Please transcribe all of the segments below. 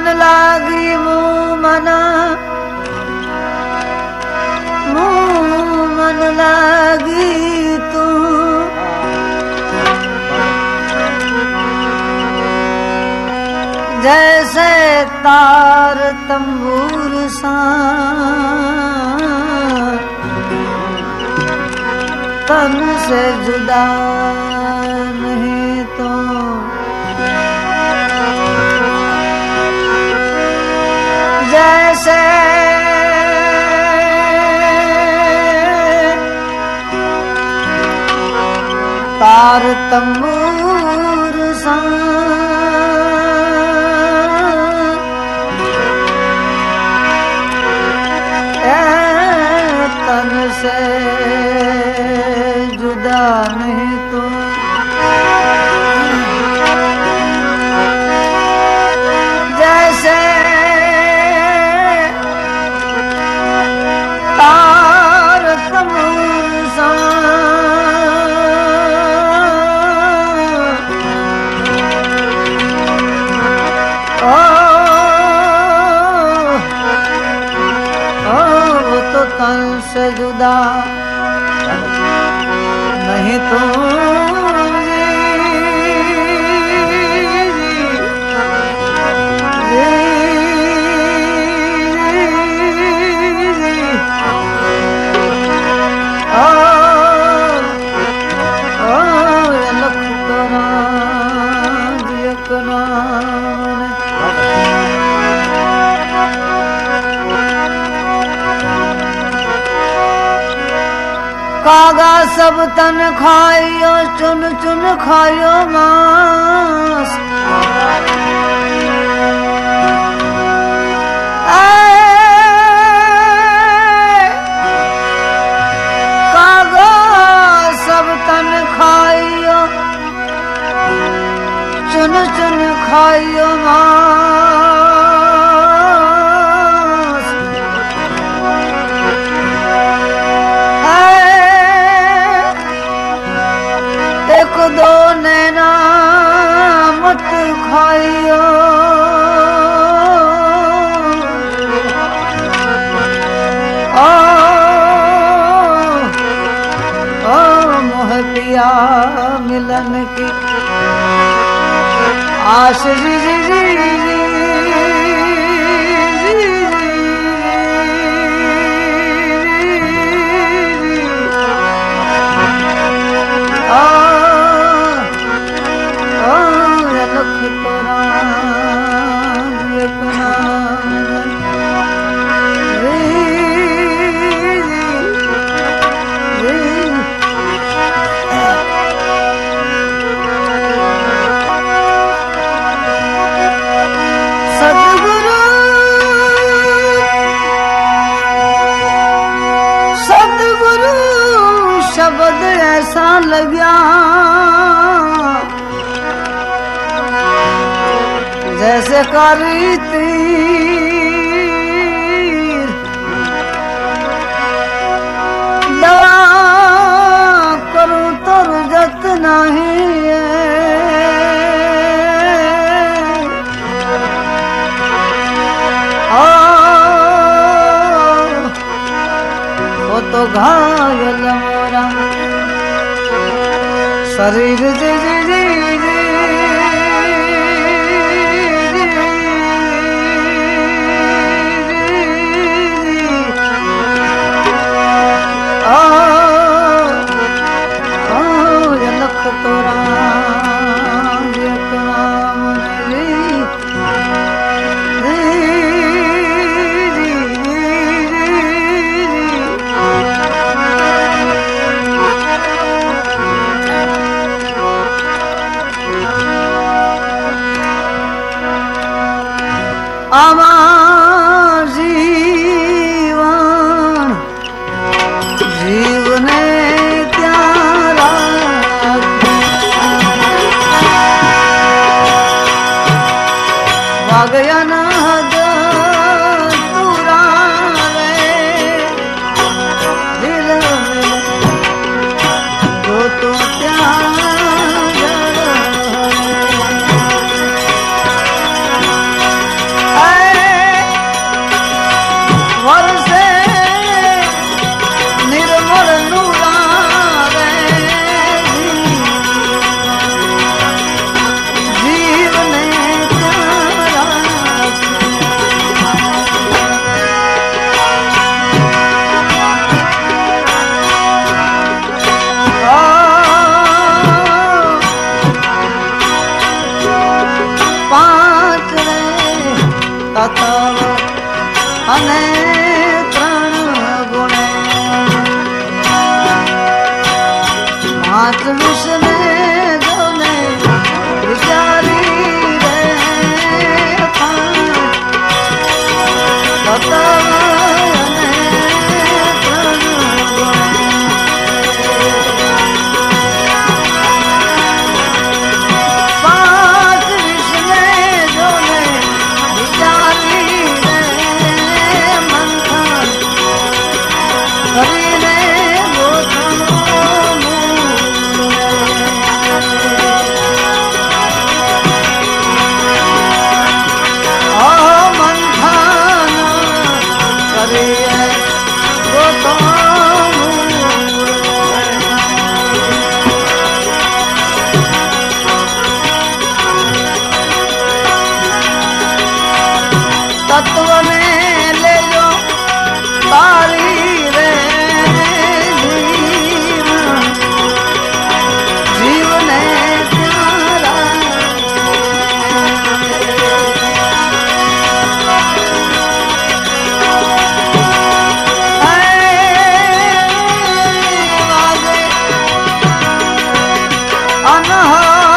मन लागी मुँह मना। मुँह मन लागी तू। जैसे तार तंबूर सा तन से जुदा तार तंबूर सा ए तन से जुदा नहीं कागा सब तन खाइयो चुन चुन खाइयो मांस ऐ, कागा सब तन खाइयो चुन चुन खाइयो मांस खाइयो ओ, ओ मोह पिया मिलन की जी जी जी जी करी तीर तो रुजत नहीं तो घायल मोरा। शरीर जी না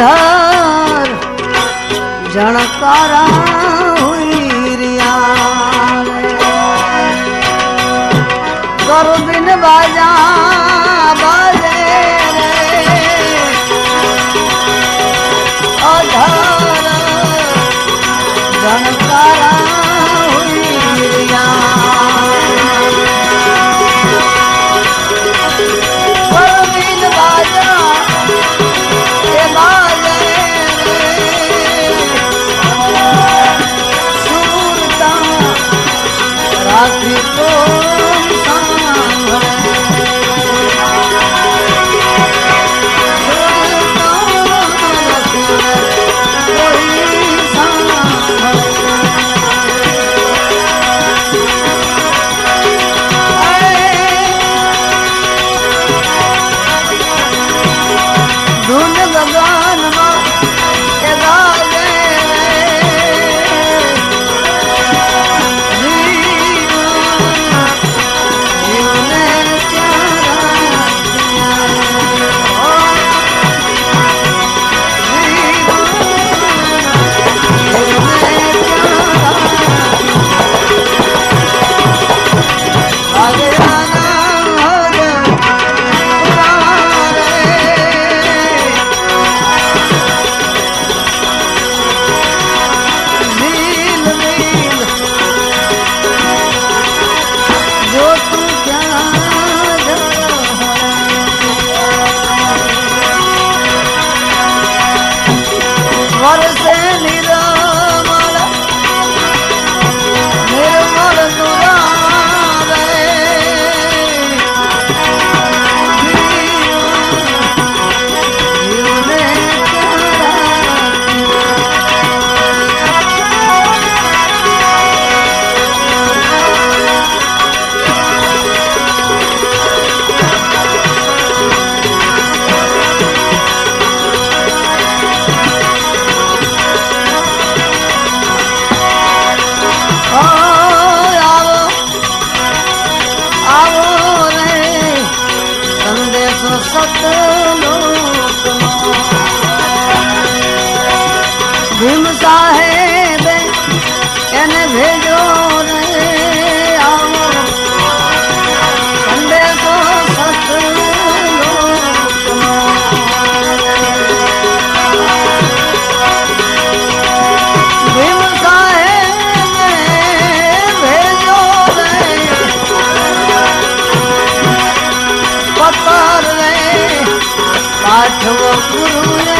આધાર. જણકારા આઠવો ગુરુએ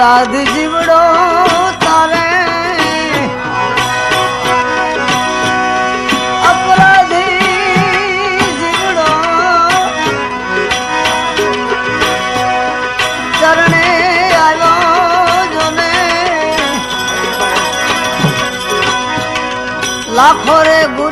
અપરાધ જીવડો તારે. અપરાધી જીવડો. ચરણે આવ્યો જોને. લાખો રે ગુરુ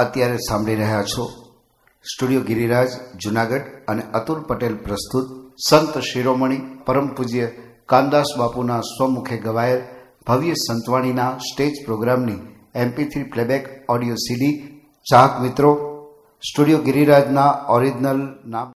અત્યારે સાંભળી રહ્યા છો. સ્ટુડિયો ગિરિરાજ, જુનાગઢ અને અતુલ પટેલ પ્રસ્તુત સંત શિરોમણી, પરમ પૂજ્ય કાનદાસ બાપુના સ્વમુખે ગવાયેલ ભવ્ય સંતવાણીના સ્ટેજ પ્રોગ્રામની MP three playback audio CD. ચાહક મિત્રો, સ્ટુડિયો ગિરિરાજના ઓરિજિનલ નામ